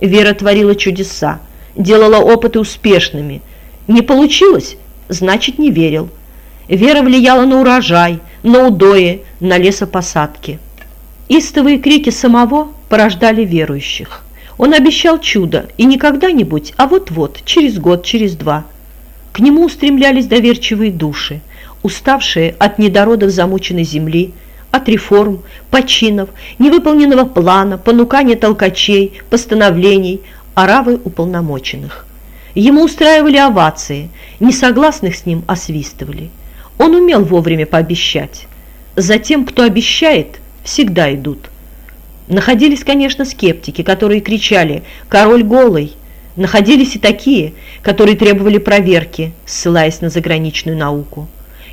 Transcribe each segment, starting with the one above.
Вера творила чудеса, делала опыты успешными. Не получилось, значит, не верил. Вера влияла на урожай, на удои, на лесопосадки. Истовые крики самого порождали верующих. Он обещал чудо, и не когда-нибудь, а вот-вот, через год, через два. К нему устремлялись доверчивые души, уставшие от недородов замученной земли, от реформ, починов, невыполненного плана, понукания толкачей, постановлений, оравы уполномоченных. Ему устраивали овации, несогласных с ним освистывали. Он умел вовремя пообещать. За тем, кто обещает, всегда идут. Находились, конечно, скептики, которые кричали «Король голый!». Находились и такие, которые требовали проверки, ссылаясь на заграничную науку.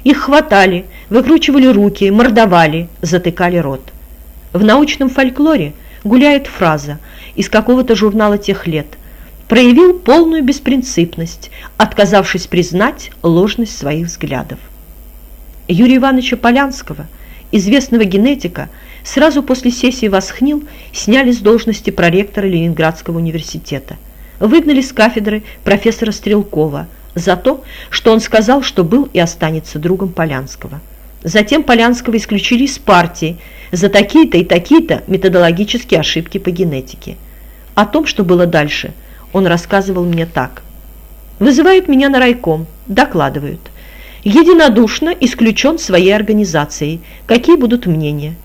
Их хватали, выкручивали руки, мордовали, затыкали рот. В научном фольклоре гуляет фраза из какого-то журнала тех лет «проявил полную беспринципность, отказавшись признать ложность своих взглядов». Юрия Ивановича Полянского, известного генетика, сразу после сессии Восхнил сняли с должности проректора Ленинградского университета. Выгнали с кафедры профессора Стрелкова – за то, что он сказал, что был и останется другом Полянского. Затем Полянского исключили из партии за такие-то и такие-то методологические ошибки по генетике. О том, что было дальше, он рассказывал мне так. «Вызывают меня на райком, докладывают. Единодушно исключен своей организацией. Какие будут мнения?»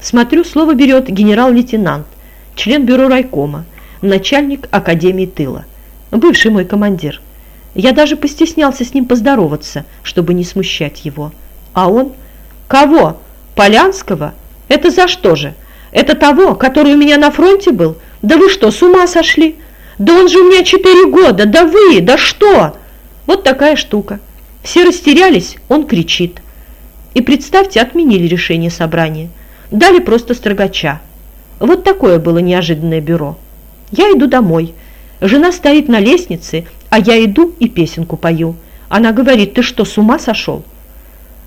Смотрю, слово берет генерал-лейтенант, член бюро райкома, начальник Академии тыла, бывший мой командир. Я даже постеснялся с ним поздороваться, чтобы не смущать его. А он... Кого? Полянского? Это за что же? Это того, который у меня на фронте был? Да вы что, с ума сошли? Да он же у меня четыре года, да вы, да что? Вот такая штука. Все растерялись, он кричит. И представьте, отменили решение собрания. Дали просто строгача. Вот такое было неожиданное бюро. Я иду домой. Жена стоит на лестнице а я иду и песенку пою. Она говорит, ты что, с ума сошел?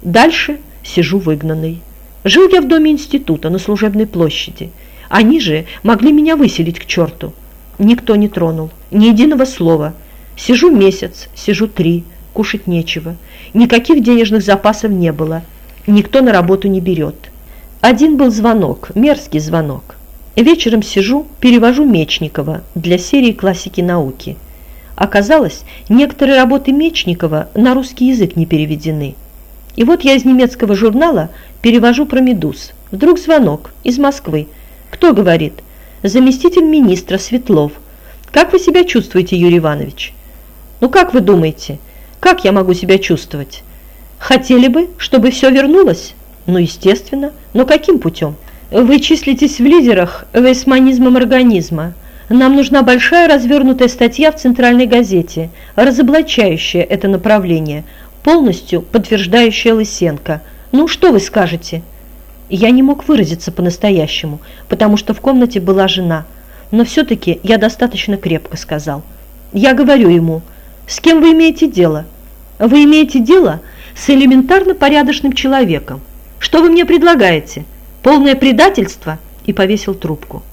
Дальше сижу выгнанный. Жил я в доме института на служебной площади. Они же могли меня выселить к черту. Никто не тронул, ни единого слова. Сижу месяц, сижу три, кушать нечего. Никаких денежных запасов не было. Никто на работу не берет. Один был звонок, мерзкий звонок. Вечером сижу, перевожу Мечникова для серии классики науки – Оказалось, некоторые работы Мечникова на русский язык не переведены. И вот я из немецкого журнала перевожу про медуз. Вдруг звонок из Москвы. Кто говорит? Заместитель министра Светлов. Как вы себя чувствуете, Юрий Иванович? Ну как вы думаете, как я могу себя чувствовать? Хотели бы, чтобы все вернулось? Ну, естественно. Но каким путем? Вы числитесь в лидерах весьманизмом организма. Нам нужна большая развернутая статья в центральной газете, разоблачающая это направление, полностью подтверждающая Лысенко. Ну, что вы скажете? Я не мог выразиться по-настоящему, потому что в комнате была жена. Но все-таки я достаточно крепко сказал. Я говорю ему, с кем вы имеете дело? Вы имеете дело с элементарно порядочным человеком. Что вы мне предлагаете? Полное предательство? И повесил трубку.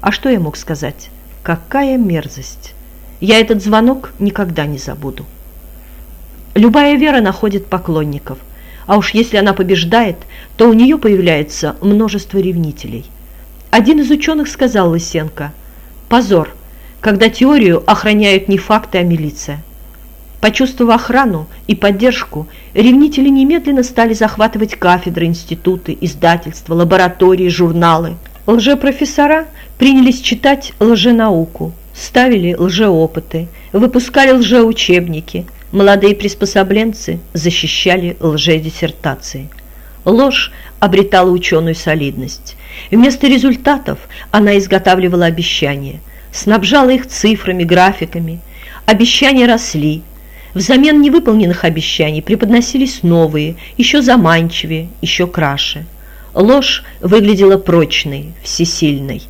А что я мог сказать? Какая мерзость! Я этот звонок никогда не забуду. Любая вера находит поклонников, а уж если она побеждает, то у нее появляется множество ревнителей. Один из ученых сказал Лысенко, «Позор, когда теорию охраняют не факты, а милиция». Почувствовав охрану и поддержку, ревнители немедленно стали захватывать кафедры, институты, издательства, лаборатории, журналы – Лжепрофессора принялись читать лженауку, ставили лжеопыты, выпускали лжеучебники, молодые приспособленцы защищали лжедиссертации. Ложь обретала ученую солидность. Вместо результатов она изготавливала обещания, снабжала их цифрами, графиками. Обещания росли. Взамен невыполненных обещаний преподносились новые, еще заманчивее, еще краше. Ложь выглядела прочной, всесильной.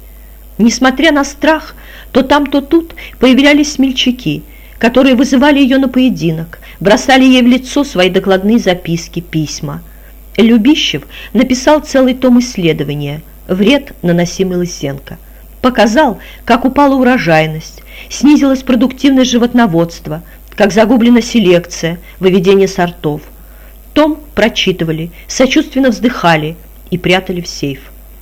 Несмотря на страх, то там, то тут появлялись смельчаки, которые вызывали ее на поединок, бросали ей в лицо свои докладные записки, письма. Любищев написал целый том исследования «Вред, наносимый Лысенко». показал, как упала урожайность, снизилась продуктивность животноводства, как загублена селекция, выведение сортов. Том прочитывали, сочувственно вздыхали и прятали в сейф.